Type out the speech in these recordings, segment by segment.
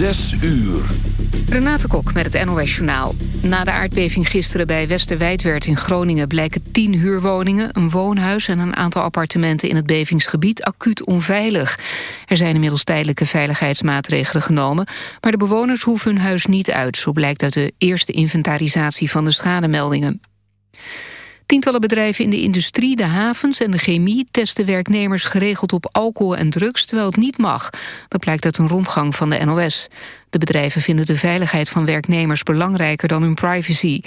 Zes uur. Renate Kok met het NOS Journaal. Na de aardbeving gisteren bij Westerwijdwerd in Groningen... blijken tien huurwoningen, een woonhuis en een aantal appartementen... in het bevingsgebied acuut onveilig. Er zijn inmiddels tijdelijke veiligheidsmaatregelen genomen... maar de bewoners hoeven hun huis niet uit... zo blijkt uit de eerste inventarisatie van de schademeldingen. Tientallen bedrijven in de industrie, de havens en de chemie... testen werknemers geregeld op alcohol en drugs, terwijl het niet mag. Dat blijkt uit een rondgang van de NOS. De bedrijven vinden de veiligheid van werknemers belangrijker dan hun privacy.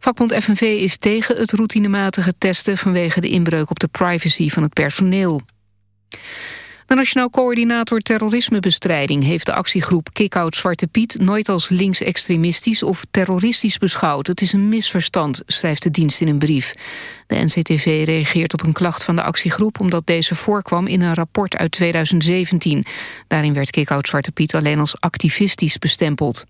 Vakbond FNV is tegen het routinematige testen... vanwege de inbreuk op de privacy van het personeel. De Nationaal Coördinator Terrorismebestrijding heeft de actiegroep Kick-out Zwarte Piet nooit als linksextremistisch of terroristisch beschouwd. Het is een misverstand, schrijft de dienst in een brief. De NCTV reageert op een klacht van de actiegroep omdat deze voorkwam in een rapport uit 2017. Daarin werd Kick-out Zwarte Piet alleen als activistisch bestempeld.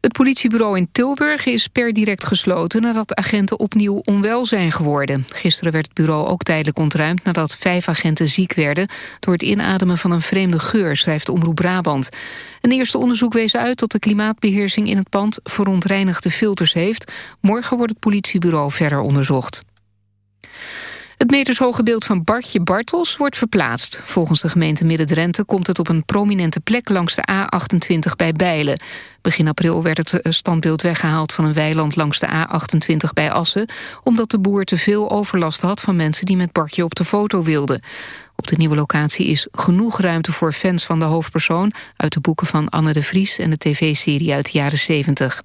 Het politiebureau in Tilburg is per direct gesloten... nadat agenten opnieuw onwel zijn geworden. Gisteren werd het bureau ook tijdelijk ontruimd... nadat vijf agenten ziek werden... door het inademen van een vreemde geur, schrijft Omroep Brabant. Een eerste onderzoek wees uit dat de klimaatbeheersing in het pand... verontreinigde filters heeft. Morgen wordt het politiebureau verder onderzocht. Het metershoge beeld van Bartje Bartels wordt verplaatst. Volgens de gemeente Midden-Drenthe komt het op een prominente plek langs de A28 bij Bijlen. Begin april werd het eh, standbeeld weggehaald van een weiland langs de A28 bij Assen... omdat de boer te veel overlast had van mensen die met Bartje op de foto wilden. Op de nieuwe locatie is genoeg ruimte voor fans van de hoofdpersoon... uit de boeken van Anne de Vries en de tv-serie uit de jaren 70.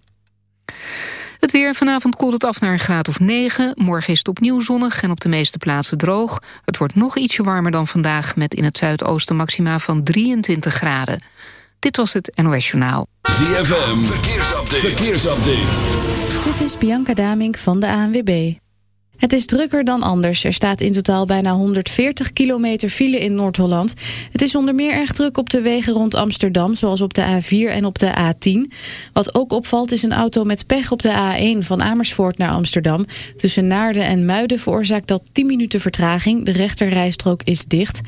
Het weer vanavond koelt het af naar een graad of 9. Morgen is het opnieuw zonnig en op de meeste plaatsen droog. Het wordt nog ietsje warmer dan vandaag... met in het zuidoosten maxima van 23 graden. Dit was het NOS Journaal. ZFM, verkeersupdate. verkeersupdate. Dit is Bianca Damink van de ANWB. Het is drukker dan anders. Er staat in totaal bijna 140 kilometer file in Noord-Holland. Het is onder meer erg druk op de wegen rond Amsterdam... zoals op de A4 en op de A10. Wat ook opvalt is een auto met pech op de A1 van Amersfoort naar Amsterdam. Tussen Naarden en Muiden veroorzaakt dat 10 minuten vertraging. De rechterrijstrook is dicht...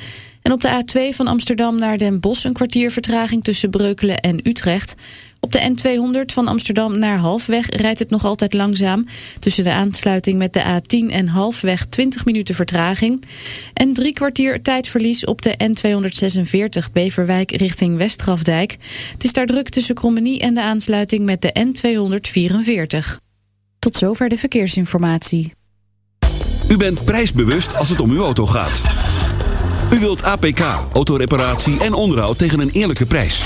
En op de A2 van Amsterdam naar Den Bosch een kwartier vertraging tussen Breukelen en Utrecht. Op de N200 van Amsterdam naar Halfweg rijdt het nog altijd langzaam. Tussen de aansluiting met de A10 en Halfweg 20 minuten vertraging. En drie kwartier tijdverlies op de N246 Beverwijk richting Westgrafdijk. Het is daar druk tussen Krommenie en de aansluiting met de N244. Tot zover de verkeersinformatie. U bent prijsbewust als het om uw auto gaat. U wilt APK, autoreparatie en onderhoud tegen een eerlijke prijs.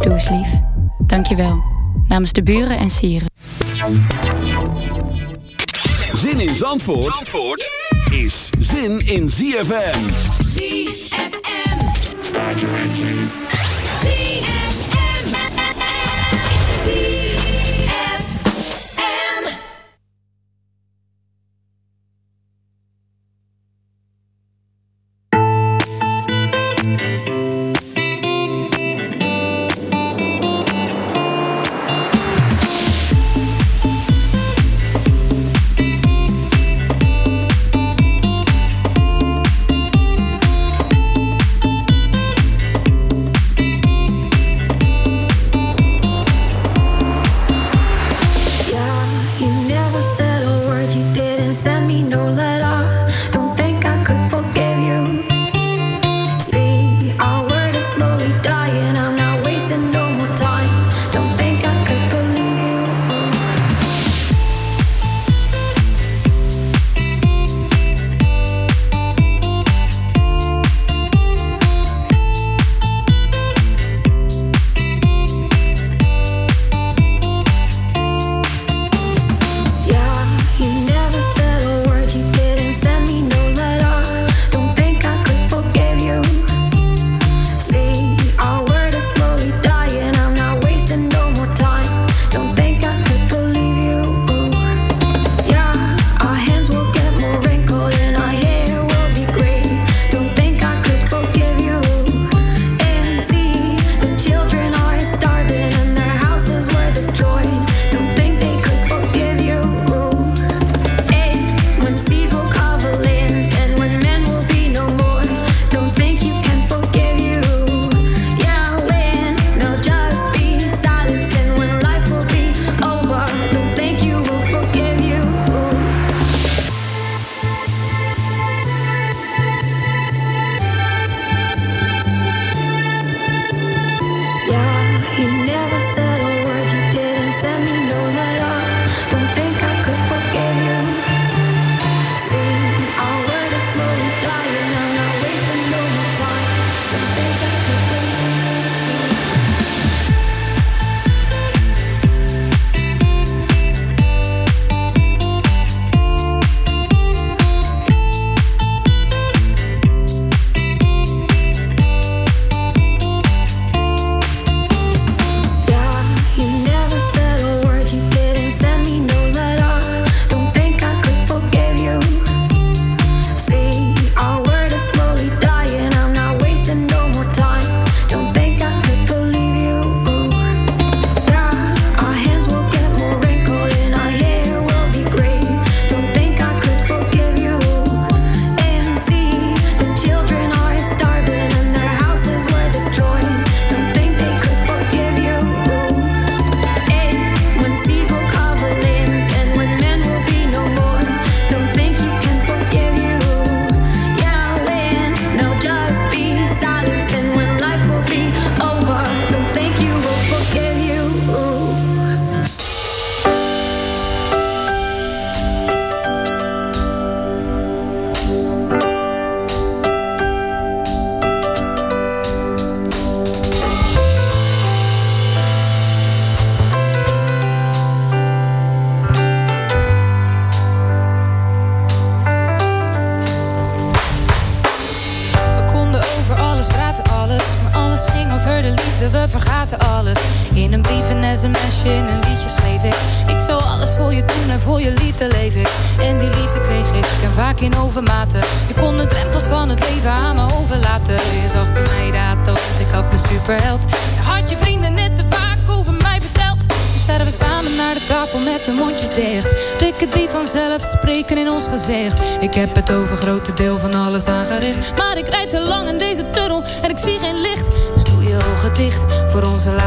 Doe eens lief. Dankjewel. Namens de buren en sieren. Zin in Zandvoort, Zandvoort is zin in ZFM. ZFM.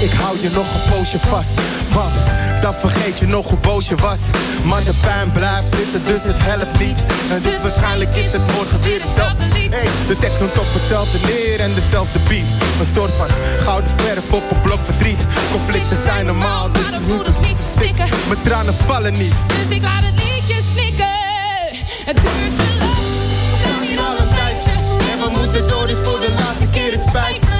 ik hou je nog een poosje vast. Want dan vergeet je nog hoe boos je was. Maar de pijn blijft zitten, dus het helpt niet. En dus waarschijnlijk is het morgen weer hetzelfde lied. Hey, de tekst komt op hetzelfde neer en dezelfde beat. Een soort van gouden verf op een blok verdriet. Conflicten zijn normaal, dus maar de voeders niet verstikken. Mijn tranen vallen niet. Dus ik laat het liedje snikken. Het duurt te lang, we staan hier al een tijdje. En we moeten door, dus voor de laatste keer het spijt me.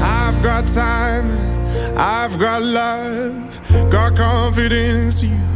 I've got time, I've got love, got confidence. You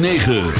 9.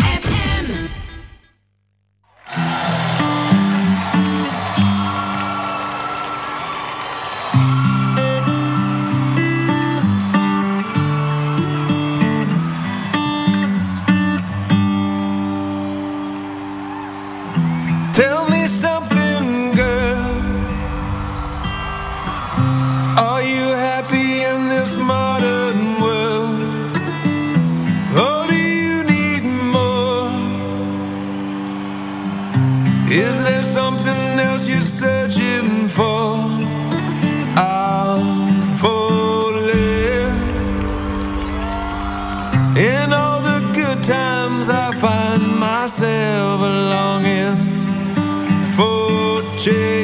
change.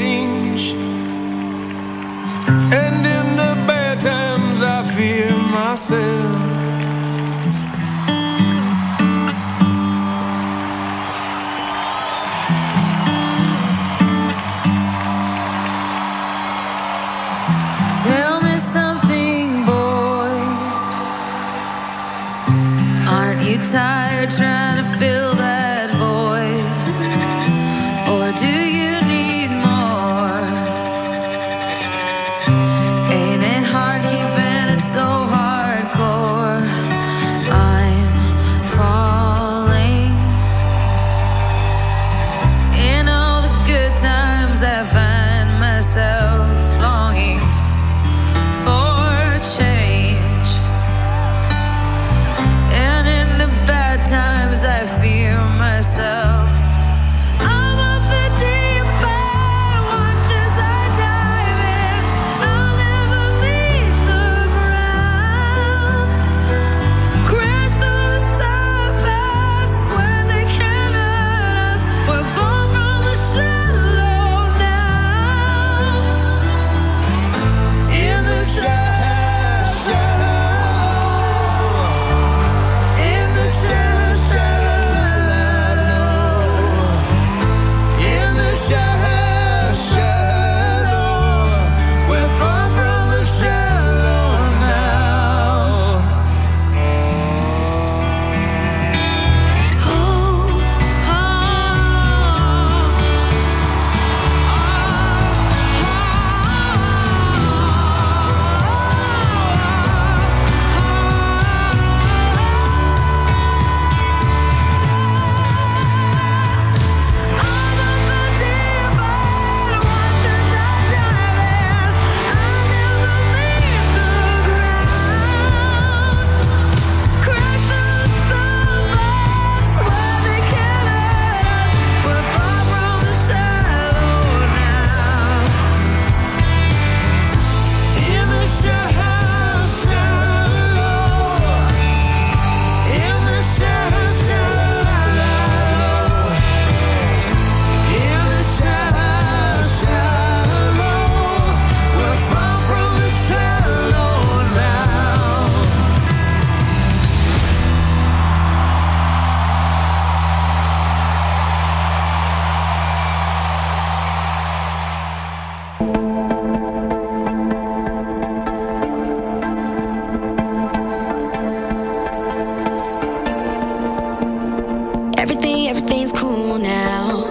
Everything, everything's cool now.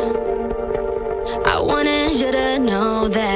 I wanted you to know that.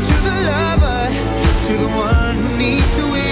to the lover, to the one who needs to win.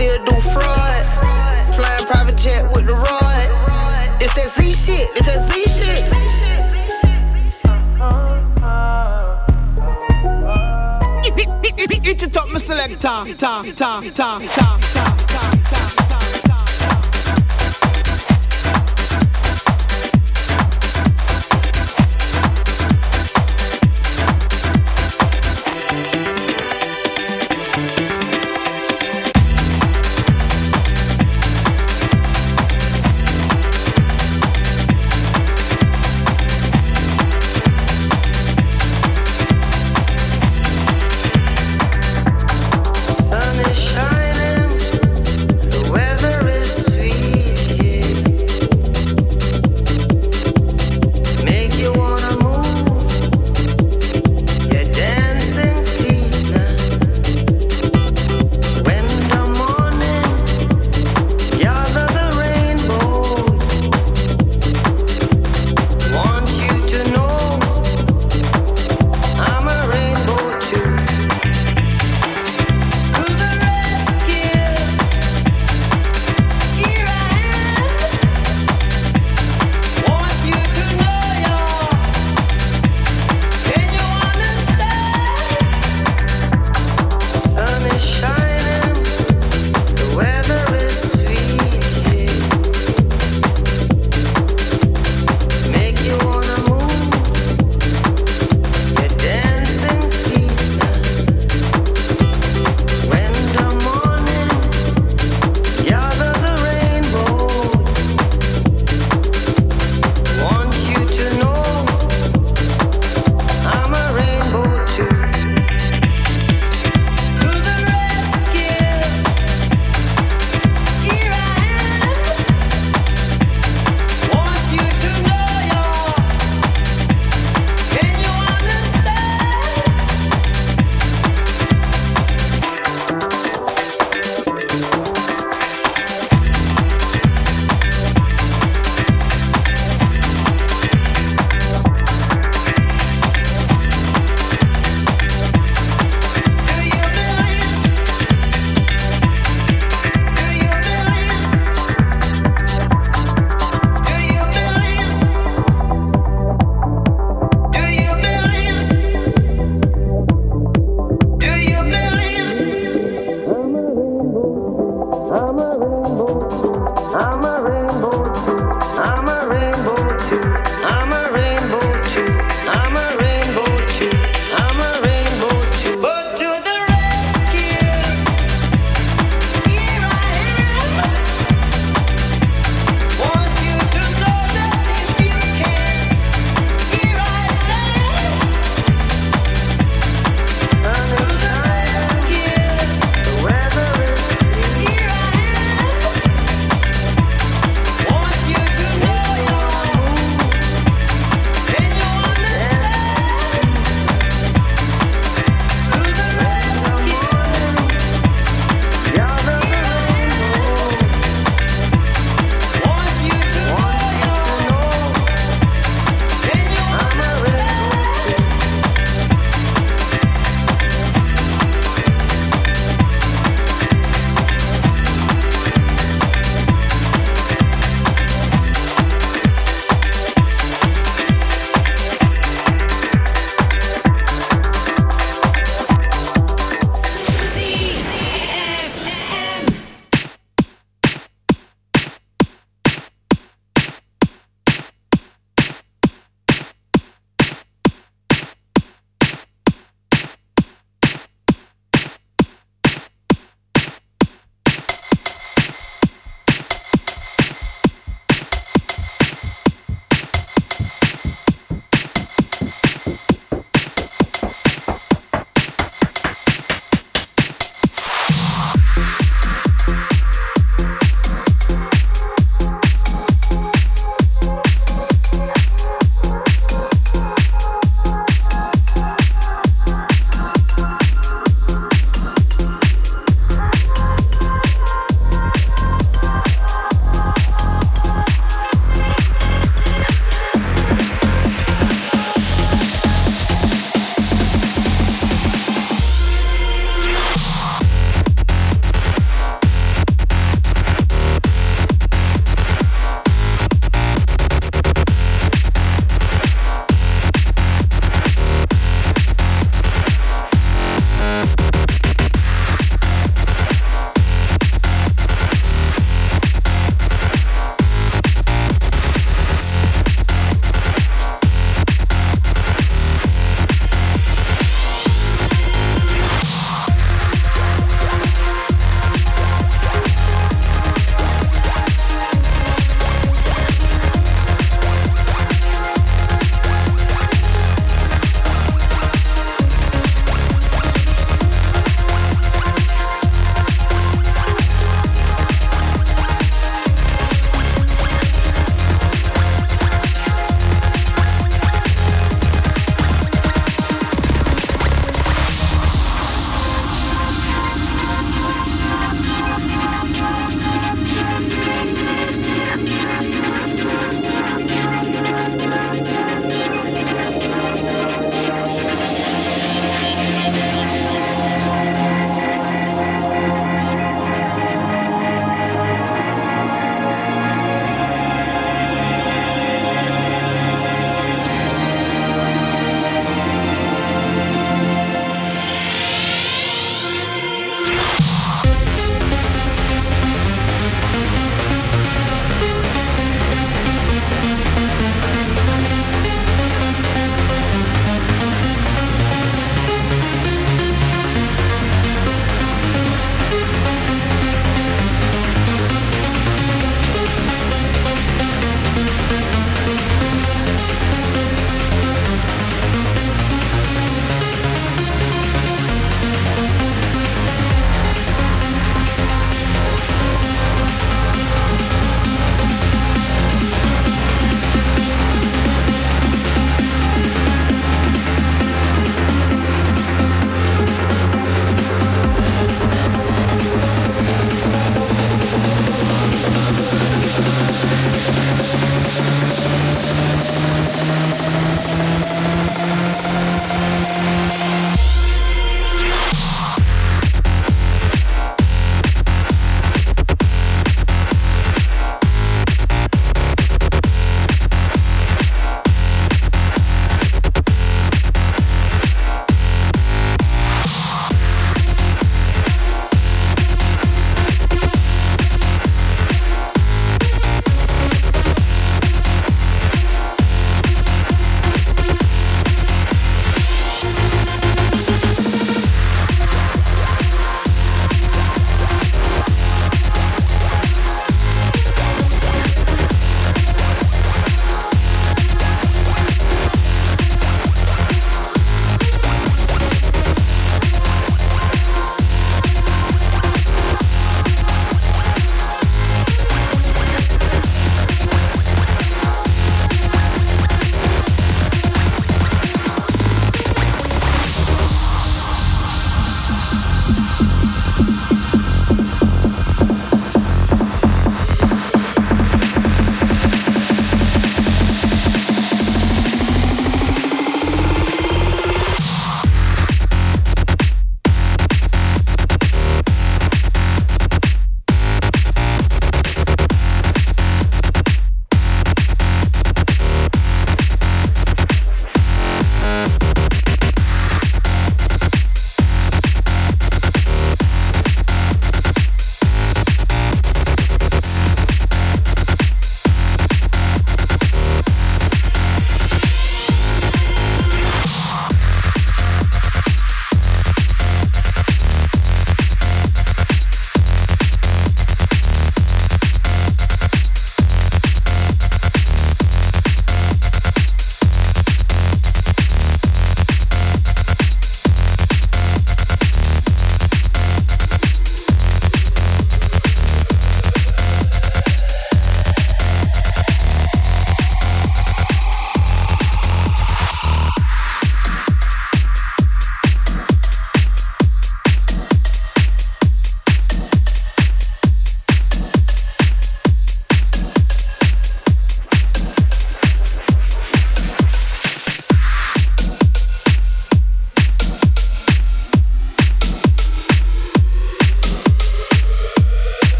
still do fraud. Flying private jet with the rod. It's that Z shit, it's that Z shit. Eat your top, Mister selector. Ta, ta, ta, ta, ta, ta, ta, ta.